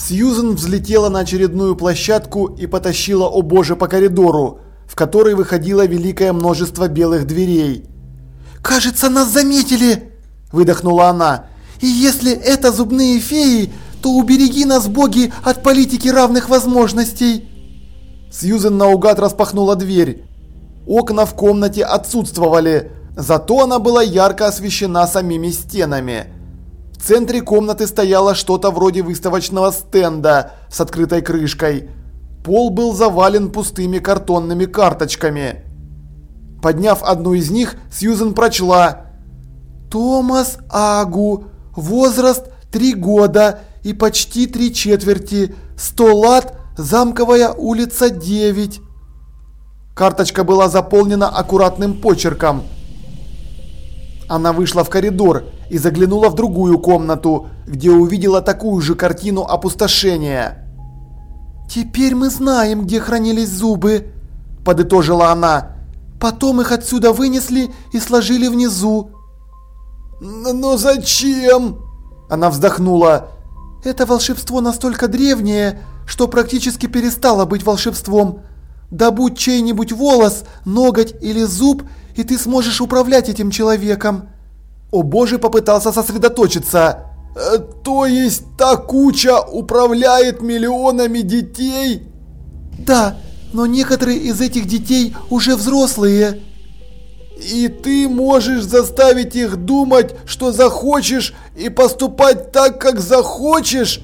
Сьюзен взлетела на очередную площадку и потащила о боже по коридору, в который выходило великое множество белых дверей. «Кажется, нас заметили!» – выдохнула она. «И если это зубные феи, то убереги нас, боги, от политики равных возможностей!» Сьюзен наугад распахнула дверь. Окна в комнате отсутствовали, зато она была ярко освещена самими стенами. В центре комнаты стояло что-то вроде выставочного стенда с открытой крышкой. Пол был завален пустыми картонными карточками. Подняв одну из них, Сьюзен прочла «Томас Агу, возраст 3 года и почти три четверти, 100 лат, Замковая улица 9». Карточка была заполнена аккуратным почерком. Она вышла в коридор и заглянула в другую комнату, где увидела такую же картину опустошения. «Теперь мы знаем, где хранились зубы», – подытожила она. «Потом их отсюда вынесли и сложили внизу». «Но зачем?» Она вздохнула. «Это волшебство настолько древнее, что практически перестало быть волшебством. Добудь чей-нибудь волос, ноготь или зуб, и ты сможешь управлять этим человеком». О боже попытался сосредоточиться. Э, то есть та куча управляет миллионами детей? Да, но некоторые из этих детей уже взрослые. И ты можешь заставить их думать, что захочешь, и поступать так, как захочешь?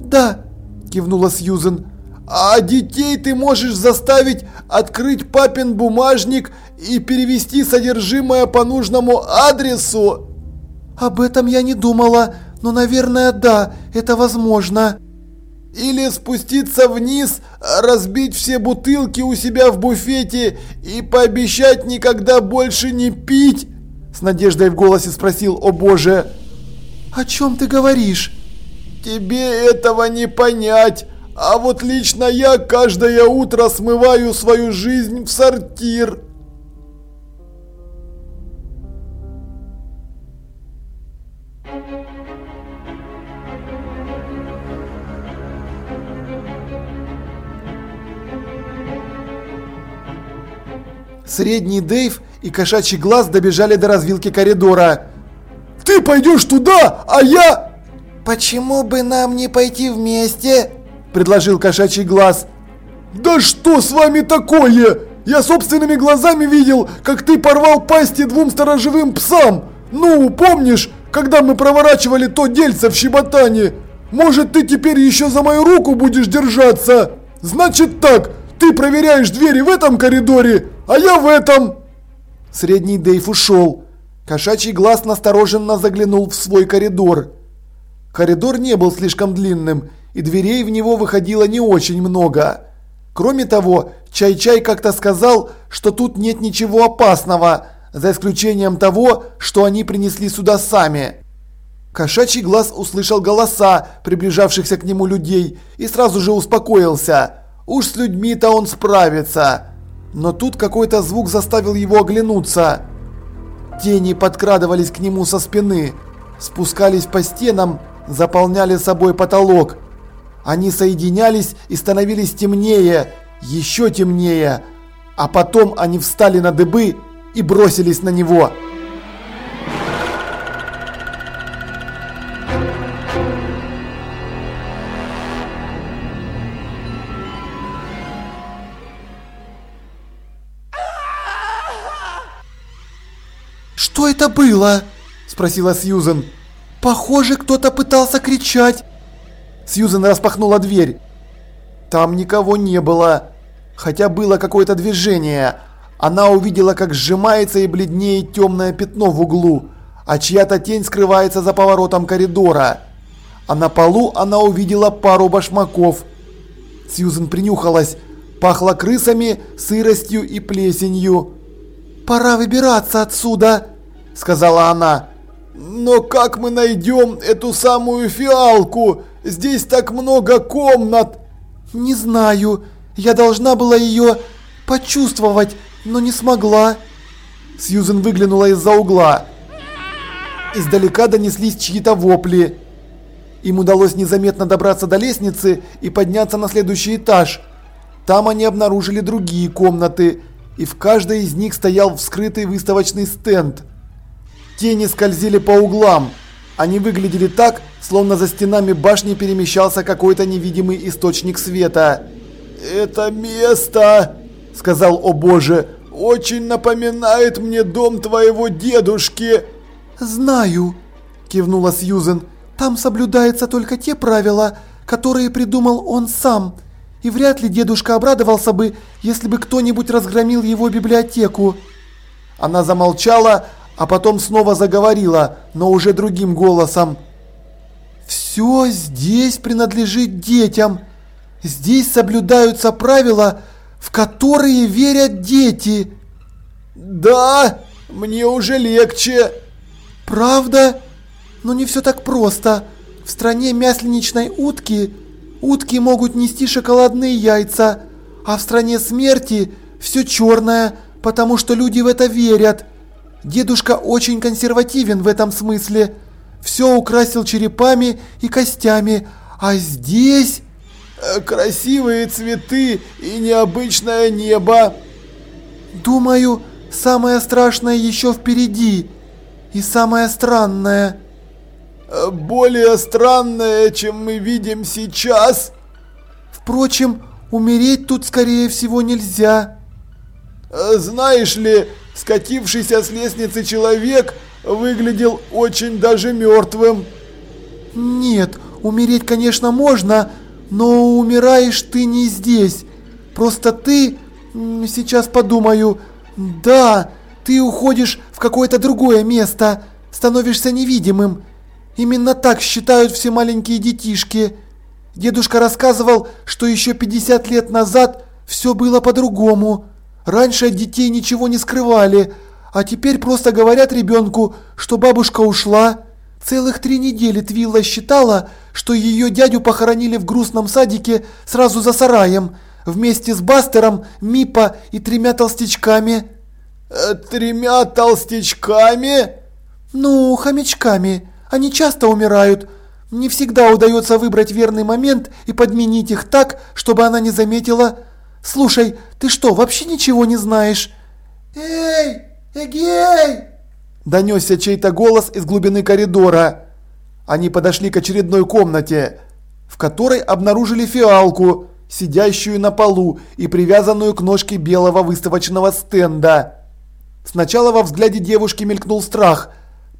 Да, кивнула Сьюзен. А детей ты можешь заставить открыть папин бумажник и перевести содержимое по нужному адресу? Об этом я не думала, но, наверное, да, это возможно. Или спуститься вниз, разбить все бутылки у себя в буфете и пообещать никогда больше не пить? С надеждой в голосе спросил «О боже!» «О чем ты говоришь?» «Тебе этого не понять!» А вот лично я каждое утро смываю свою жизнь в сортир. Средний Дейв и кошачий глаз добежали до развилки коридора. «Ты пойдешь туда, а я...» «Почему бы нам не пойти вместе?» Предложил кошачий глаз. «Да что с вами такое? Я собственными глазами видел, как ты порвал пасти двум сторожевым псам. Ну, помнишь, когда мы проворачивали то дельце в щеботане? Может, ты теперь еще за мою руку будешь держаться? Значит так, ты проверяешь двери в этом коридоре, а я в этом!» Средний Дейв ушел. Кошачий глаз настороженно заглянул в свой коридор. Коридор не был слишком длинным, и дверей в него выходило не очень много. Кроме того, Чай-Чай как-то сказал, что тут нет ничего опасного, за исключением того, что они принесли сюда сами. Кошачий глаз услышал голоса приближавшихся к нему людей и сразу же успокоился. Уж с людьми-то он справится. Но тут какой-то звук заставил его оглянуться. Тени подкрадывались к нему со спины, спускались по стенам, заполняли собой потолок. Они соединялись и становились темнее, еще темнее, а потом они встали на дыбы и бросились на него. «Что это было?» – спросила Сьюзен. «Похоже, кто-то пытался кричать». Сьюзен распахнула дверь. Там никого не было. Хотя было какое-то движение. Она увидела, как сжимается и бледнеет темное пятно в углу, а чья-то тень скрывается за поворотом коридора. А на полу она увидела пару башмаков. Сьюзен принюхалась. Пахло крысами, сыростью и плесенью. «Пора выбираться отсюда», — сказала она. «Но как мы найдем эту самую фиалку? Здесь так много комнат!» «Не знаю. Я должна была ее почувствовать, но не смогла». Сьюзен выглянула из-за угла. Издалека донеслись чьи-то вопли. Им удалось незаметно добраться до лестницы и подняться на следующий этаж. Там они обнаружили другие комнаты, и в каждой из них стоял вскрытый выставочный стенд. Тени скользили по углам. Они выглядели так, словно за стенами башни перемещался какой-то невидимый источник света. «Это место!» – сказал «О боже!» «Очень напоминает мне дом твоего дедушки!» «Знаю!» – кивнула Сьюзен. «Там соблюдаются только те правила, которые придумал он сам. И вряд ли дедушка обрадовался бы, если бы кто-нибудь разгромил его библиотеку». Она замолчала, а потом снова заговорила, но уже другим голосом. «Все здесь принадлежит детям. Здесь соблюдаются правила, в которые верят дети». «Да, мне уже легче». «Правда? Но не все так просто. В стране мясленичной утки утки могут нести шоколадные яйца, а в стране смерти все черное, потому что люди в это верят». Дедушка очень консервативен в этом смысле. Все украсил черепами и костями, а здесь... Э, красивые цветы и необычное небо. Думаю, самое страшное еще впереди. И самое странное. Э, более странное, чем мы видим сейчас. Впрочем, умереть тут скорее всего нельзя. Э, знаешь ли, скатившийся с лестницы человек выглядел очень даже мертвым. Нет, умереть, конечно, можно, но умираешь ты не здесь. Просто ты, сейчас подумаю, да, ты уходишь в какое-то другое место, становишься невидимым. Именно так считают все маленькие детишки. Дедушка рассказывал, что еще 50 лет назад все было по-другому. Раньше от детей ничего не скрывали, а теперь просто говорят ребенку, что бабушка ушла. Целых три недели Твилла считала, что ее дядю похоронили в грустном садике сразу за сараем, вместе с Бастером, Мипа и тремя толстячками. Э, «Тремя толстячками?» «Ну, хомячками. Они часто умирают. Не всегда удается выбрать верный момент и подменить их так, чтобы она не заметила. Слушай, ты что, вообще ничего не знаешь?» «Эй, Эгей!» Донесся чей-то голос из глубины коридора. Они подошли к очередной комнате, в которой обнаружили фиалку, сидящую на полу и привязанную к ножке белого выставочного стенда. Сначала во взгляде девушки мелькнул страх,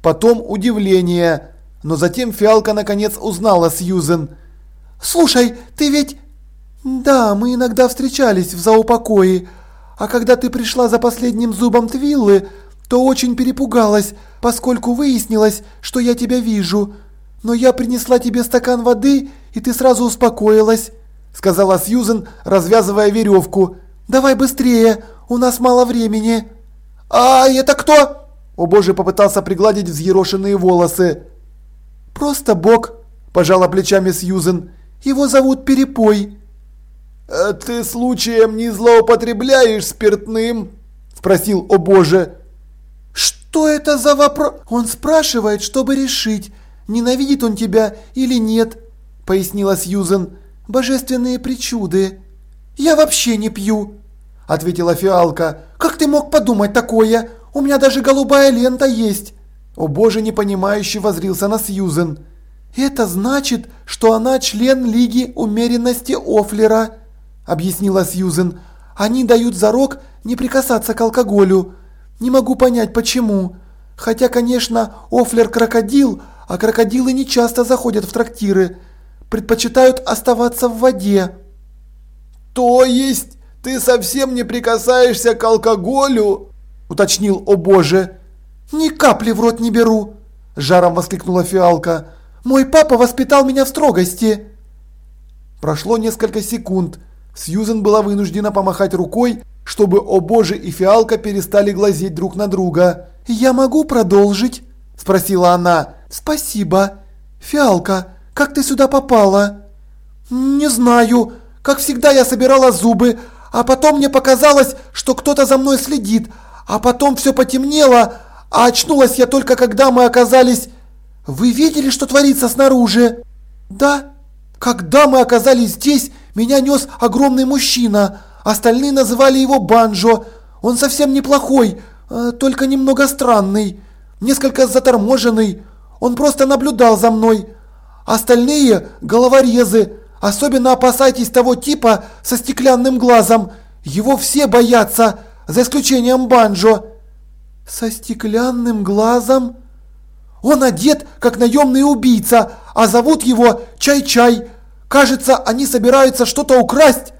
потом удивление, но затем фиалка наконец узнала Сьюзен. «Слушай, ты ведь...» «Да, мы иногда встречались в заупокое, а когда ты пришла за последним зубом Твиллы, то очень перепугалась, поскольку выяснилось, что я тебя вижу. Но я принесла тебе стакан воды, и ты сразу успокоилась», — сказала Сьюзен, развязывая веревку. «Давай быстрее, у нас мало времени». «А это кто?» О боже, попытался пригладить взъерошенные волосы. «Просто Бог», – пожала плечами Сьюзен. «Его зовут Перепой». «А «Ты случаем не злоупотребляешь спиртным?» – спросил «О боже». «Что это за вопрос?» «Он спрашивает, чтобы решить, ненавидит он тебя или нет», – пояснила Сьюзен. «Божественные причуды». «Я вообще не пью», – ответила фиалка. «Как ты мог подумать такое? У меня даже голубая лента есть». «О боже, непонимающе возрился на Сьюзен». «Это значит, что она член Лиги умеренности Офлера», объяснила Сьюзен. Они дают зарок не прикасаться к алкоголю. Не могу понять почему. Хотя, конечно, Офлер крокодил, а крокодилы не часто заходят в трактиры. Предпочитают оставаться в воде. То есть ты совсем не прикасаешься к алкоголю? уточнил о боже. Ни капли в рот не беру, жаром воскликнула фиалка. Мой папа воспитал меня в строгости. Прошло несколько секунд. Сьюзен была вынуждена помахать рукой, чтобы о боже и фиалка перестали глазеть друг на друга. «Я могу продолжить?» – спросила она. «Спасибо. Фиалка, как ты сюда попала?» «Не знаю. Как всегда я собирала зубы, а потом мне показалось, что кто-то за мной следит, а потом все потемнело, а очнулась я только когда мы оказались... Вы видели, что творится снаружи?» Да. Когда мы оказались здесь, меня нес огромный мужчина. Остальные называли его Банжо. Он совсем неплохой, э, только немного странный, несколько заторможенный. Он просто наблюдал за мной. Остальные – головорезы. Особенно опасайтесь того типа со стеклянным глазом. Его все боятся, за исключением Банжо. Со стеклянным глазом? Он одет, как наемный убийца, а зовут его Чай-Чай. Кажется, они собираются что-то украсть.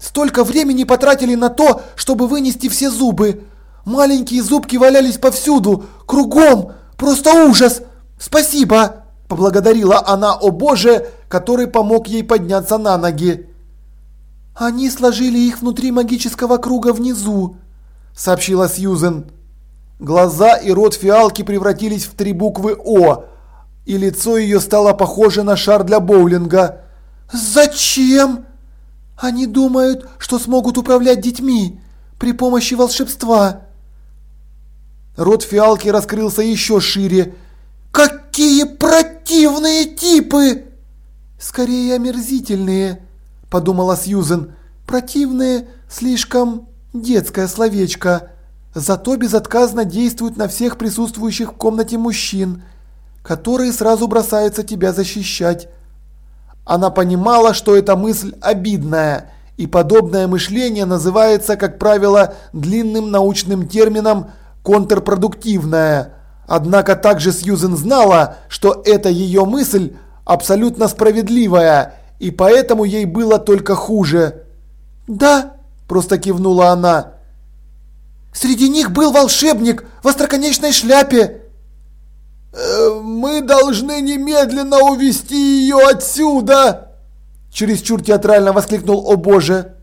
Столько времени потратили на то, чтобы вынести все зубы. Маленькие зубки валялись повсюду, кругом. Просто ужас. Спасибо, поблагодарила она о Боже, который помог ей подняться на ноги. Они сложили их внутри магического круга внизу, сообщила Сьюзен. Глаза и рот фиалки превратились в три буквы «О», и лицо ее стало похоже на шар для боулинга. «Зачем?» «Они думают, что смогут управлять детьми при помощи волшебства». Рот фиалки раскрылся еще шире. «Какие противные типы!» «Скорее омерзительные», – подумала Сьюзен. «Противные – слишком детское словечко» зато безотказно действуют на всех присутствующих в комнате мужчин, которые сразу бросаются тебя защищать. Она понимала, что эта мысль обидная, и подобное мышление называется, как правило, длинным научным термином контрпродуктивное. Однако также Сьюзен знала, что эта ее мысль абсолютно справедливая, и поэтому ей было только хуже. «Да», – просто кивнула она, – Среди них был волшебник в остроконечной шляпе. Э, «Мы должны немедленно увести ее отсюда!» Чересчур театрально воскликнул «О боже!»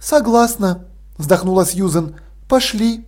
«Согласна», вздохнула Сьюзен. «Пошли».